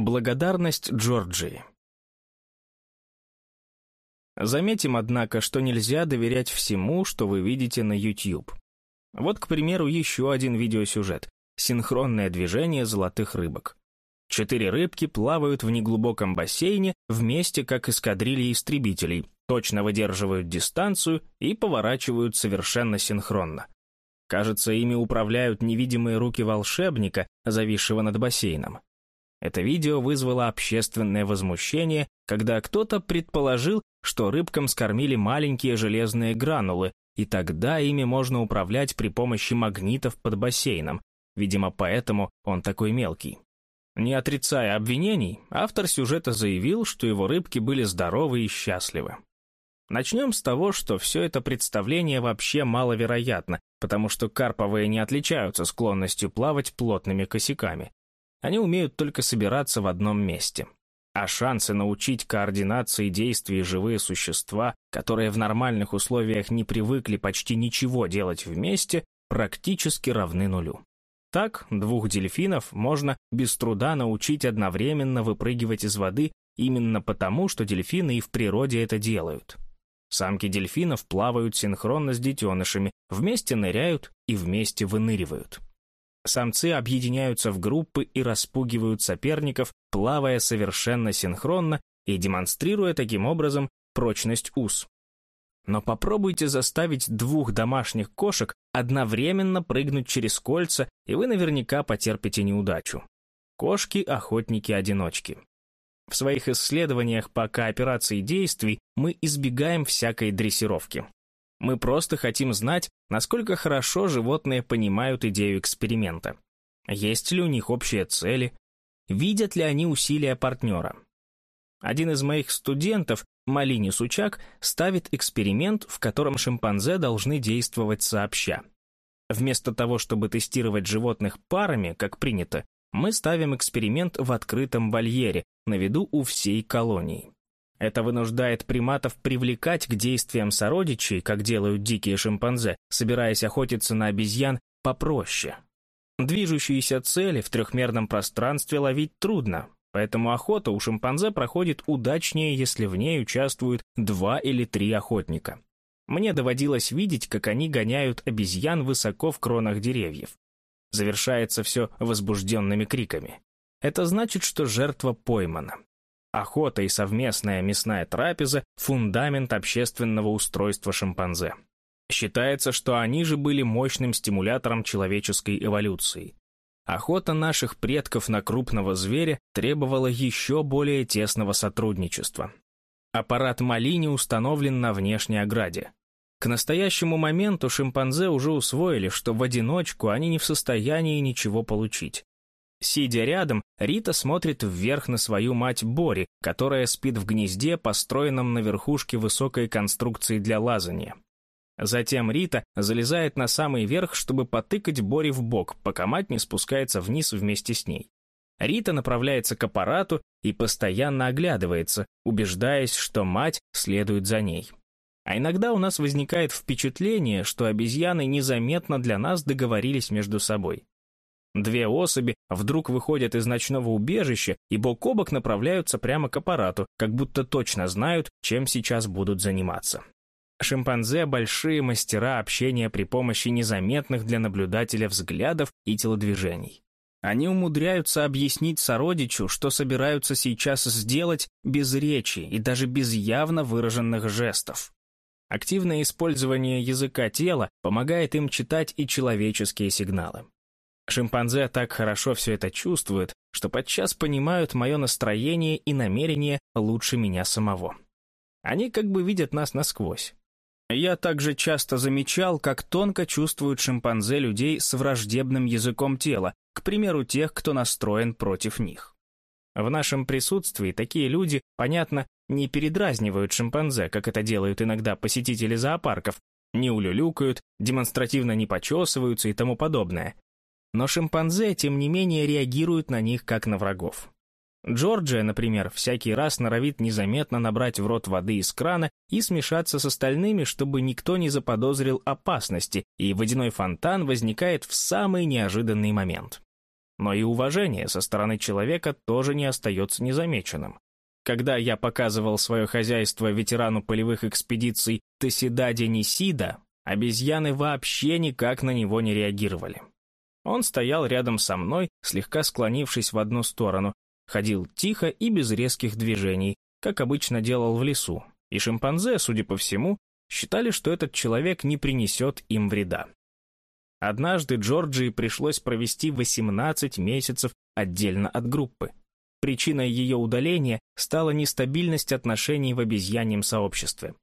Благодарность Джорджии Заметим, однако, что нельзя доверять всему, что вы видите на YouTube. Вот, к примеру, еще один видеосюжет «Синхронное движение золотых рыбок». Четыре рыбки плавают в неглубоком бассейне вместе как эскадрильи истребителей, точно выдерживают дистанцию и поворачивают совершенно синхронно. Кажется, ими управляют невидимые руки волшебника, зависшего над бассейном. Это видео вызвало общественное возмущение, когда кто-то предположил, что рыбкам скормили маленькие железные гранулы, и тогда ими можно управлять при помощи магнитов под бассейном. Видимо, поэтому он такой мелкий. Не отрицая обвинений, автор сюжета заявил, что его рыбки были здоровы и счастливы. Начнем с того, что все это представление вообще маловероятно, потому что карповые не отличаются склонностью плавать плотными косяками. Они умеют только собираться в одном месте. А шансы научить координации действий живые существа, которые в нормальных условиях не привыкли почти ничего делать вместе, практически равны нулю. Так, двух дельфинов можно без труда научить одновременно выпрыгивать из воды именно потому, что дельфины и в природе это делают. Самки дельфинов плавают синхронно с детенышами, вместе ныряют и вместе выныривают. Самцы объединяются в группы и распугивают соперников, плавая совершенно синхронно и демонстрируя таким образом прочность уз. Но попробуйте заставить двух домашних кошек одновременно прыгнуть через кольца, и вы наверняка потерпите неудачу. Кошки – охотники-одиночки. В своих исследованиях по кооперации действий мы избегаем всякой дрессировки. Мы просто хотим знать, насколько хорошо животные понимают идею эксперимента. Есть ли у них общие цели? Видят ли они усилия партнера? Один из моих студентов, Малини Сучак, ставит эксперимент, в котором шимпанзе должны действовать сообща. Вместо того, чтобы тестировать животных парами, как принято, мы ставим эксперимент в открытом вольере, на виду у всей колонии. Это вынуждает приматов привлекать к действиям сородичей, как делают дикие шимпанзе, собираясь охотиться на обезьян попроще. Движущиеся цели в трехмерном пространстве ловить трудно, поэтому охота у шимпанзе проходит удачнее, если в ней участвуют два или три охотника. Мне доводилось видеть, как они гоняют обезьян высоко в кронах деревьев. Завершается все возбужденными криками. Это значит, что жертва поймана. Охота и совместная мясная трапеза – фундамент общественного устройства шимпанзе. Считается, что они же были мощным стимулятором человеческой эволюции. Охота наших предков на крупного зверя требовала еще более тесного сотрудничества. Аппарат Малини установлен на внешней ограде. К настоящему моменту шимпанзе уже усвоили, что в одиночку они не в состоянии ничего получить. Сидя рядом, Рита смотрит вверх на свою мать Бори, которая спит в гнезде, построенном на верхушке высокой конструкции для лазания. Затем Рита залезает на самый верх, чтобы потыкать Бори в бок, пока мать не спускается вниз вместе с ней. Рита направляется к аппарату и постоянно оглядывается, убеждаясь, что мать следует за ней. А иногда у нас возникает впечатление, что обезьяны незаметно для нас договорились между собой. Две особи вдруг выходят из ночного убежища и бок о бок направляются прямо к аппарату, как будто точно знают, чем сейчас будут заниматься. Шимпанзе – большие мастера общения при помощи незаметных для наблюдателя взглядов и телодвижений. Они умудряются объяснить сородичу, что собираются сейчас сделать без речи и даже без явно выраженных жестов. Активное использование языка тела помогает им читать и человеческие сигналы. Шимпанзе так хорошо все это чувствуют, что подчас понимают мое настроение и намерение лучше меня самого. Они как бы видят нас насквозь. Я также часто замечал, как тонко чувствуют шимпанзе людей с враждебным языком тела, к примеру, тех, кто настроен против них. В нашем присутствии такие люди, понятно, не передразнивают шимпанзе, как это делают иногда посетители зоопарков, не улюлюкают, демонстративно не почесываются и тому подобное. Но шимпанзе, тем не менее, реагируют на них как на врагов. Джорджия, например, всякий раз норовит незаметно набрать в рот воды из крана и смешаться с остальными, чтобы никто не заподозрил опасности, и водяной фонтан возникает в самый неожиданный момент. Но и уважение со стороны человека тоже не остается незамеченным. Когда я показывал свое хозяйство ветерану полевых экспедиций Тесидаде Нисида, обезьяны вообще никак на него не реагировали. Он стоял рядом со мной, слегка склонившись в одну сторону, ходил тихо и без резких движений, как обычно делал в лесу, и шимпанзе, судя по всему, считали, что этот человек не принесет им вреда. Однажды Джорджии пришлось провести 18 месяцев отдельно от группы. Причиной ее удаления стала нестабильность отношений в обезьяньем сообществе.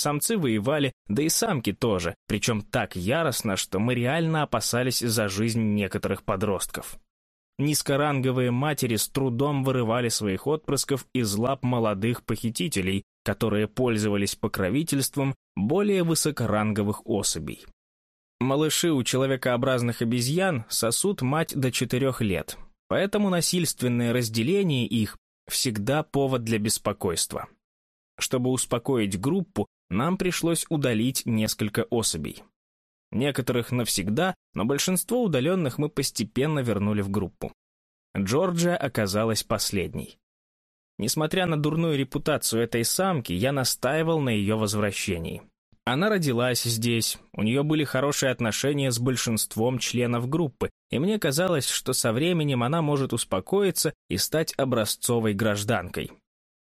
Самцы воевали, да и самки тоже, причем так яростно, что мы реально опасались за жизнь некоторых подростков. Низкоранговые матери с трудом вырывали своих отпрысков из лап молодых похитителей, которые пользовались покровительством более высокоранговых особей. Малыши у человекообразных обезьян сосут мать до четырех лет, поэтому насильственное разделение их всегда повод для беспокойства. Чтобы успокоить группу, нам пришлось удалить несколько особей. Некоторых навсегда, но большинство удаленных мы постепенно вернули в группу. Джорджия оказалась последней. Несмотря на дурную репутацию этой самки, я настаивал на ее возвращении. Она родилась здесь, у нее были хорошие отношения с большинством членов группы, и мне казалось, что со временем она может успокоиться и стать образцовой гражданкой.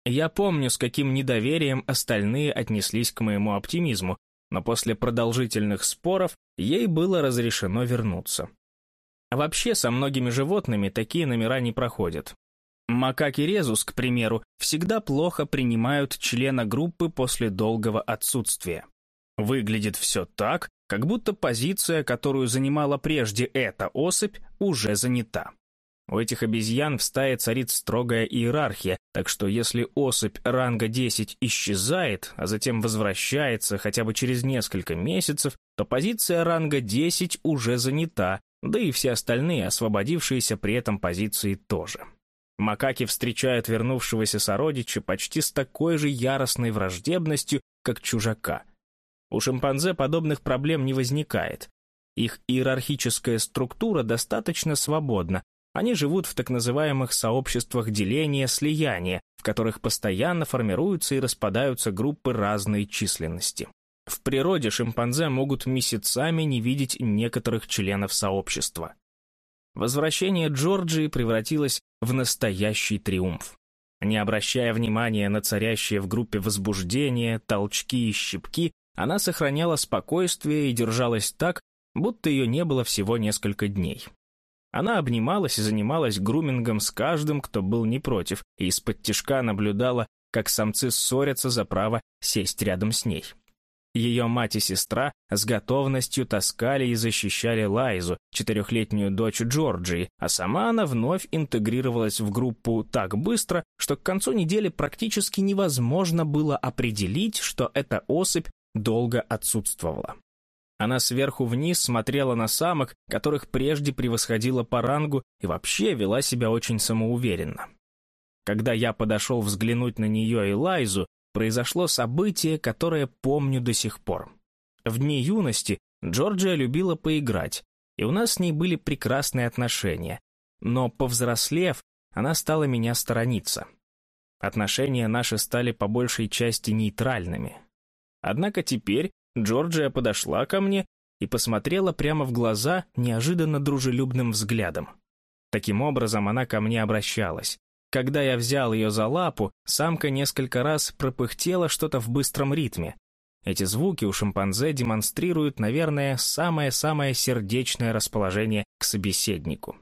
Я помню, с каким недоверием остальные отнеслись к моему оптимизму, но после продолжительных споров ей было разрешено вернуться. Вообще, со многими животными такие номера не проходят. Макаки резус, к примеру, всегда плохо принимают члена группы после долгого отсутствия. Выглядит все так, как будто позиция, которую занимала прежде эта особь, уже занята. У этих обезьян в стае царит строгая иерархия, так что если особь ранга 10 исчезает, а затем возвращается хотя бы через несколько месяцев, то позиция ранга 10 уже занята, да и все остальные, освободившиеся при этом позиции тоже. Макаки встречают вернувшегося сородича почти с такой же яростной враждебностью, как чужака. У шимпанзе подобных проблем не возникает. Их иерархическая структура достаточно свободна, они живут в так называемых сообществах деления-слияния, в которых постоянно формируются и распадаются группы разной численности. В природе шимпанзе могут месяцами не видеть некоторых членов сообщества. Возвращение Джорджии превратилось в настоящий триумф. Не обращая внимания на царящее в группе возбуждение, толчки и щипки, она сохраняла спокойствие и держалась так, будто ее не было всего несколько дней. Она обнималась и занималась грумингом с каждым, кто был не против, и из-под тишка наблюдала, как самцы ссорятся за право сесть рядом с ней. Ее мать и сестра с готовностью таскали и защищали Лайзу, четырехлетнюю дочь Джорджии, а сама она вновь интегрировалась в группу так быстро, что к концу недели практически невозможно было определить, что эта особь долго отсутствовала. Она сверху вниз смотрела на самок, которых прежде превосходила по рангу и вообще вела себя очень самоуверенно. Когда я подошел взглянуть на нее и Лайзу, произошло событие, которое помню до сих пор. В дни юности Джорджия любила поиграть, и у нас с ней были прекрасные отношения, но, повзрослев, она стала меня сторониться. Отношения наши стали по большей части нейтральными. Однако теперь Джорджия подошла ко мне и посмотрела прямо в глаза неожиданно дружелюбным взглядом. Таким образом она ко мне обращалась. Когда я взял ее за лапу, самка несколько раз пропыхтела что-то в быстром ритме. Эти звуки у шимпанзе демонстрируют, наверное, самое-самое сердечное расположение к собеседнику.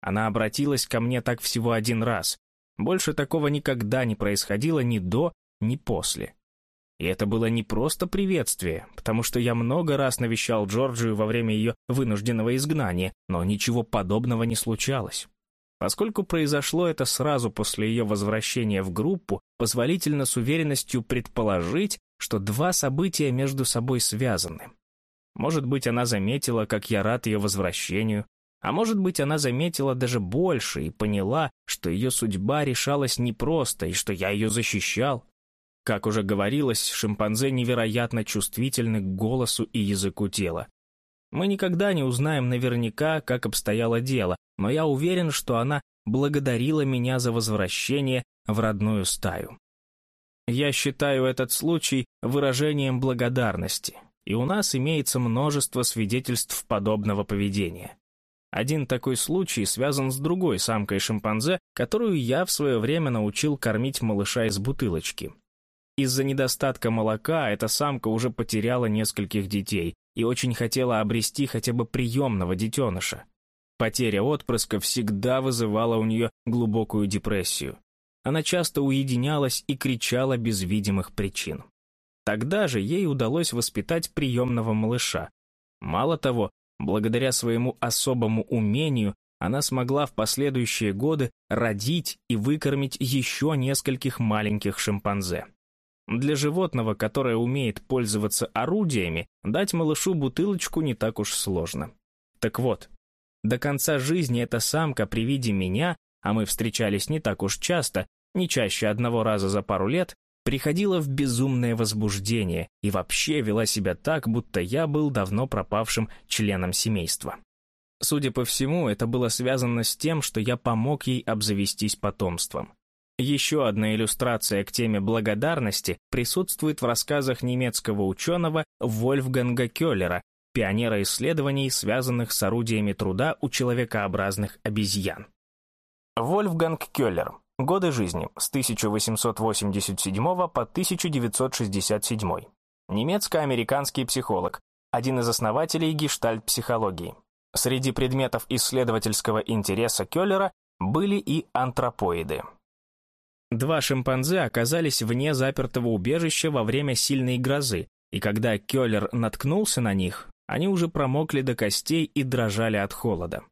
Она обратилась ко мне так всего один раз. Больше такого никогда не происходило ни до, ни после. И это было не просто приветствие, потому что я много раз навещал Джорджию во время ее вынужденного изгнания, но ничего подобного не случалось. Поскольку произошло это сразу после ее возвращения в группу, позволительно с уверенностью предположить, что два события между собой связаны. Может быть, она заметила, как я рад ее возвращению, а может быть, она заметила даже больше и поняла, что ее судьба решалась непросто и что я ее защищал. Как уже говорилось, шимпанзе невероятно чувствительны к голосу и языку тела. Мы никогда не узнаем наверняка, как обстояло дело, но я уверен, что она благодарила меня за возвращение в родную стаю. Я считаю этот случай выражением благодарности, и у нас имеется множество свидетельств подобного поведения. Один такой случай связан с другой самкой шимпанзе, которую я в свое время научил кормить малыша из бутылочки. Из-за недостатка молока эта самка уже потеряла нескольких детей и очень хотела обрести хотя бы приемного детеныша. Потеря отпрыска всегда вызывала у нее глубокую депрессию. Она часто уединялась и кричала без видимых причин. Тогда же ей удалось воспитать приемного малыша. Мало того, благодаря своему особому умению, она смогла в последующие годы родить и выкормить еще нескольких маленьких шимпанзе. Для животного, которое умеет пользоваться орудиями, дать малышу бутылочку не так уж сложно. Так вот, до конца жизни эта самка при виде меня, а мы встречались не так уж часто, не чаще одного раза за пару лет, приходила в безумное возбуждение и вообще вела себя так, будто я был давно пропавшим членом семейства. Судя по всему, это было связано с тем, что я помог ей обзавестись потомством. Еще одна иллюстрация к теме благодарности присутствует в рассказах немецкого ученого Вольфганга Келлера, пионера исследований, связанных с орудиями труда у человекообразных обезьян. Вольфганг Келлер. Годы жизни с 1887 по 1967. Немецко-американский психолог, один из основателей гештальт-психологии. Среди предметов исследовательского интереса Келлера были и антропоиды. Два шимпанзе оказались вне запертого убежища во время сильной грозы, и когда Келлер наткнулся на них, они уже промокли до костей и дрожали от холода.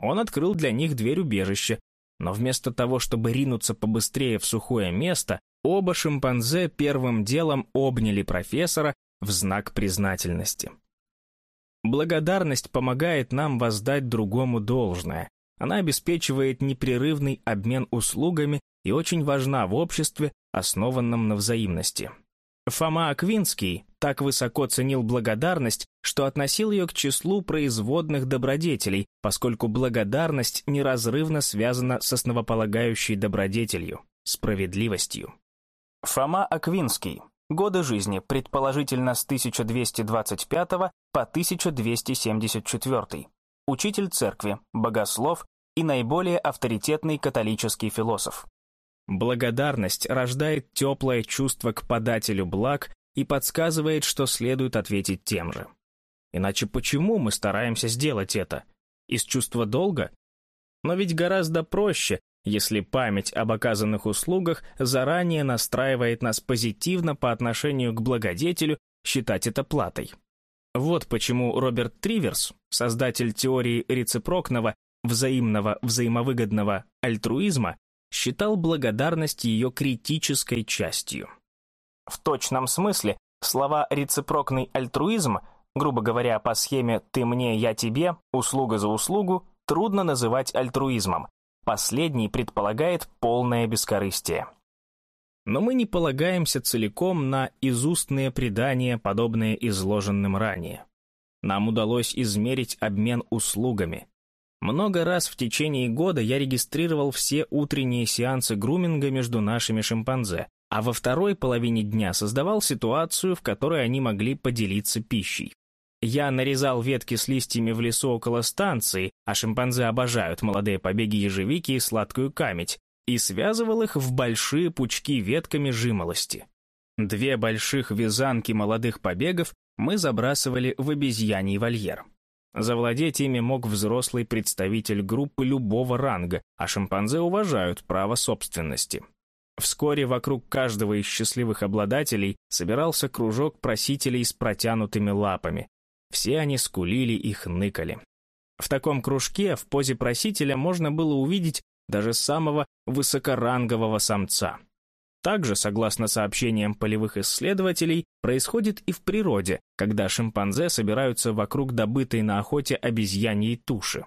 Он открыл для них дверь убежища, но вместо того, чтобы ринуться побыстрее в сухое место, оба шимпанзе первым делом обняли профессора в знак признательности. Благодарность помогает нам воздать другому должное. Она обеспечивает непрерывный обмен услугами и очень важна в обществе, основанном на взаимности. Фома Аквинский так высоко ценил благодарность, что относил ее к числу производных добродетелей, поскольку благодарность неразрывно связана с основополагающей добродетелью – справедливостью. Фома Аквинский. Годы жизни, предположительно с 1225 по 1274. Учитель церкви, богослов и наиболее авторитетный католический философ. Благодарность рождает теплое чувство к подателю благ и подсказывает, что следует ответить тем же. Иначе почему мы стараемся сделать это? Из чувства долга? Но ведь гораздо проще, если память об оказанных услугах заранее настраивает нас позитивно по отношению к благодетелю считать это платой. Вот почему Роберт Триверс, создатель теории рецепрокного, взаимного взаимовыгодного альтруизма, считал благодарность ее критической частью. В точном смысле слова «рецепрокный альтруизм», грубо говоря, по схеме «ты мне, я тебе», услуга за услугу, трудно называть альтруизмом. Последний предполагает полное бескорыстие. Но мы не полагаемся целиком на изустные предания, подобные изложенным ранее. Нам удалось измерить обмен услугами. Много раз в течение года я регистрировал все утренние сеансы груминга между нашими шимпанзе, а во второй половине дня создавал ситуацию, в которой они могли поделиться пищей. Я нарезал ветки с листьями в лесу около станции, а шимпанзе обожают молодые побеги ежевики и сладкую камедь, и связывал их в большие пучки ветками жимолости. Две больших вязанки молодых побегов мы забрасывали в обезьяний вольер. Завладеть ими мог взрослый представитель группы любого ранга, а шимпанзе уважают право собственности. Вскоре вокруг каждого из счастливых обладателей собирался кружок просителей с протянутыми лапами. Все они скулили и хныкали. В таком кружке в позе просителя можно было увидеть даже самого высокорангового самца. Также, согласно сообщениям полевых исследователей, происходит и в природе, когда шимпанзе собираются вокруг добытой на охоте обезьяньей туши.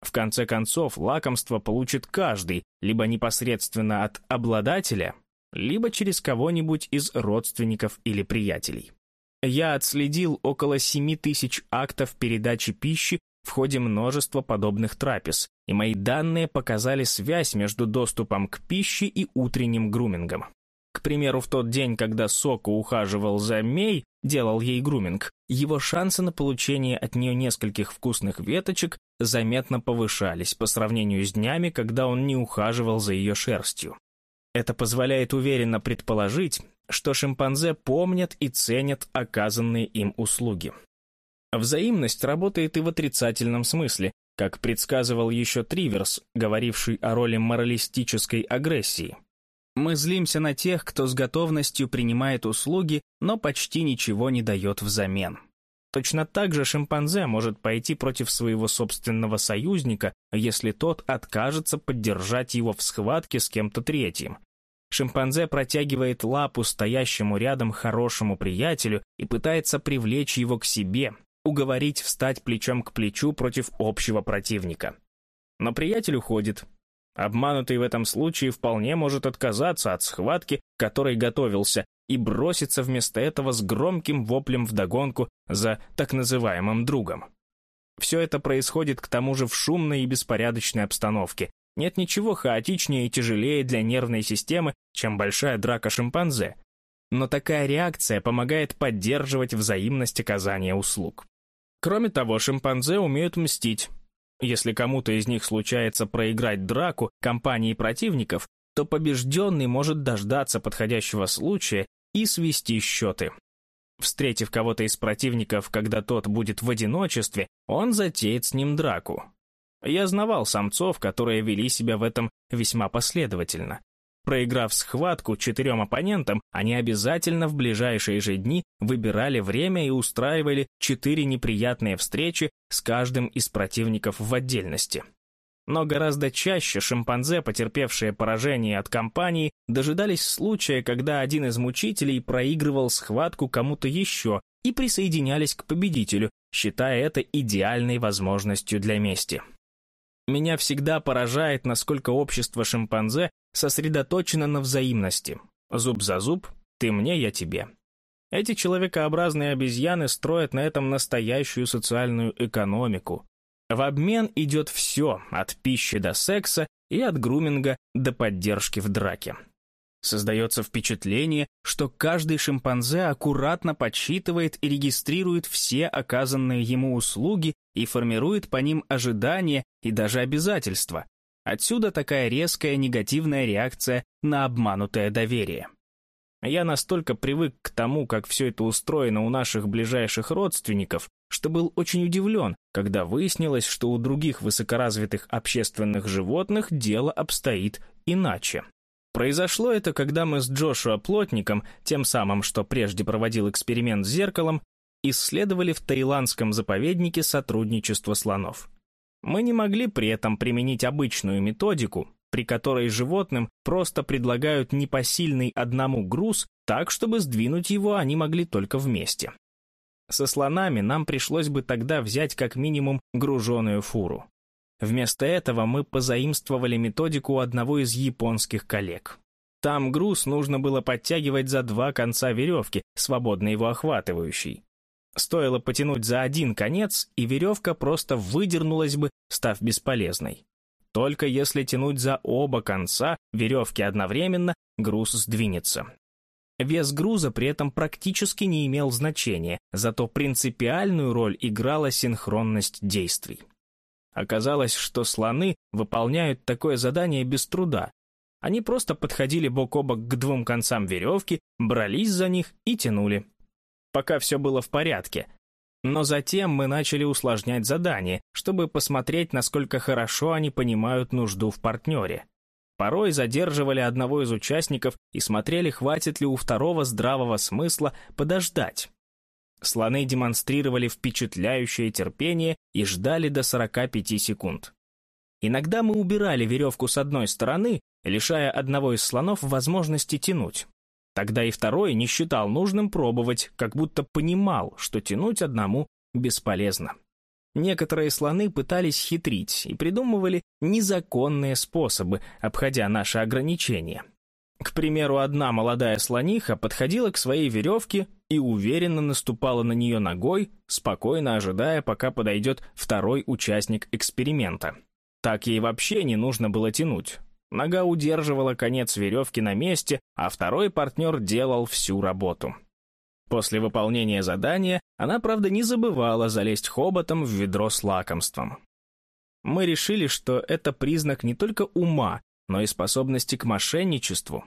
В конце концов, лакомство получит каждый, либо непосредственно от обладателя, либо через кого-нибудь из родственников или приятелей. Я отследил около 7 тысяч актов передачи пищи в ходе множества подобных трапез, и мои данные показали связь между доступом к пище и утренним грумингом. К примеру, в тот день, когда Соку ухаживал за Мей, делал ей груминг, его шансы на получение от нее нескольких вкусных веточек заметно повышались по сравнению с днями, когда он не ухаживал за ее шерстью. Это позволяет уверенно предположить, что шимпанзе помнят и ценят оказанные им услуги. Взаимность работает и в отрицательном смысле, как предсказывал еще Триверс, говоривший о роли моралистической агрессии. Мы злимся на тех, кто с готовностью принимает услуги, но почти ничего не дает взамен. Точно так же шимпанзе может пойти против своего собственного союзника, если тот откажется поддержать его в схватке с кем-то третьим. Шимпанзе протягивает лапу стоящему рядом хорошему приятелю и пытается привлечь его к себе, уговорить встать плечом к плечу против общего противника. Но приятель уходит. Обманутый в этом случае вполне может отказаться от схватки, к которой готовился, и броситься вместо этого с громким воплем вдогонку за так называемым другом. Все это происходит к тому же в шумной и беспорядочной обстановке, нет ничего хаотичнее и тяжелее для нервной системы, чем большая драка шимпанзе. Но такая реакция помогает поддерживать взаимность оказания услуг. Кроме того, шимпанзе умеют мстить. Если кому-то из них случается проиграть драку компании противников, то побежденный может дождаться подходящего случая и свести счеты. Встретив кого-то из противников, когда тот будет в одиночестве, он затеет с ним драку. Я знавал самцов, которые вели себя в этом весьма последовательно. Проиграв схватку четырем оппонентам, они обязательно в ближайшие же дни выбирали время и устраивали четыре неприятные встречи с каждым из противников в отдельности. Но гораздо чаще шимпанзе, потерпевшие поражение от компании, дожидались случая, когда один из мучителей проигрывал схватку кому-то еще и присоединялись к победителю, считая это идеальной возможностью для мести. Меня всегда поражает, насколько общество шимпанзе сосредоточено на взаимности. Зуб за зуб, ты мне, я тебе. Эти человекообразные обезьяны строят на этом настоящую социальную экономику. В обмен идет все, от пищи до секса и от груминга до поддержки в драке. Создается впечатление, что каждый шимпанзе аккуратно подсчитывает и регистрирует все оказанные ему услуги и формирует по ним ожидания и даже обязательства. Отсюда такая резкая негативная реакция на обманутое доверие. Я настолько привык к тому, как все это устроено у наших ближайших родственников, что был очень удивлен, когда выяснилось, что у других высокоразвитых общественных животных дело обстоит иначе. Произошло это, когда мы с Джошуа Плотником, тем самым, что прежде проводил эксперимент с зеркалом, исследовали в таиландском заповеднике сотрудничество слонов. Мы не могли при этом применить обычную методику, при которой животным просто предлагают непосильный одному груз так, чтобы сдвинуть его они могли только вместе. Со слонами нам пришлось бы тогда взять как минимум груженую фуру. Вместо этого мы позаимствовали методику одного из японских коллег. Там груз нужно было подтягивать за два конца веревки, свободно его охватывающей. Стоило потянуть за один конец, и веревка просто выдернулась бы, став бесполезной. Только если тянуть за оба конца веревки одновременно, груз сдвинется. Вес груза при этом практически не имел значения, зато принципиальную роль играла синхронность действий. Оказалось, что слоны выполняют такое задание без труда. Они просто подходили бок о бок к двум концам веревки, брались за них и тянули. Пока все было в порядке. Но затем мы начали усложнять задание, чтобы посмотреть, насколько хорошо они понимают нужду в партнере. Порой задерживали одного из участников и смотрели, хватит ли у второго здравого смысла подождать. Слоны демонстрировали впечатляющее терпение и ждали до 45 секунд. Иногда мы убирали веревку с одной стороны, лишая одного из слонов возможности тянуть. Тогда и второй не считал нужным пробовать, как будто понимал, что тянуть одному бесполезно. Некоторые слоны пытались хитрить и придумывали незаконные способы, обходя наши ограничения. К примеру, одна молодая слониха подходила к своей веревке и уверенно наступала на нее ногой, спокойно ожидая, пока подойдет второй участник эксперимента. Так ей вообще не нужно было тянуть. Нога удерживала конец веревки на месте, а второй партнер делал всю работу. После выполнения задания она, правда, не забывала залезть хоботом в ведро с лакомством. Мы решили, что это признак не только ума, но и способности к мошенничеству.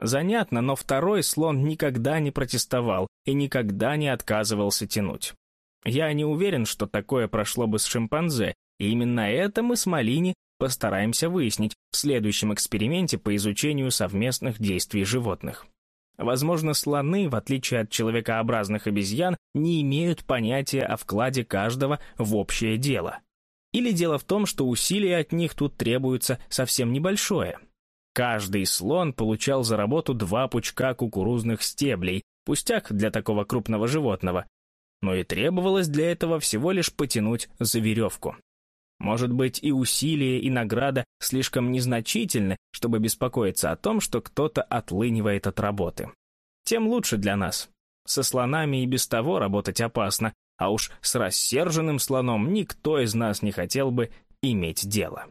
Занятно, но второй слон никогда не протестовал и никогда не отказывался тянуть. Я не уверен, что такое прошло бы с шимпанзе, и именно это мы с Малини постараемся выяснить в следующем эксперименте по изучению совместных действий животных. Возможно, слоны, в отличие от человекообразных обезьян, не имеют понятия о вкладе каждого в общее дело. Или дело в том, что усилия от них тут требуется совсем небольшое. Каждый слон получал за работу два пучка кукурузных стеблей, пустяк для такого крупного животного, но и требовалось для этого всего лишь потянуть за веревку. Может быть, и усилия, и награда слишком незначительны, чтобы беспокоиться о том, что кто-то отлынивает от работы. Тем лучше для нас. Со слонами и без того работать опасно, а уж с рассерженным слоном никто из нас не хотел бы иметь дело.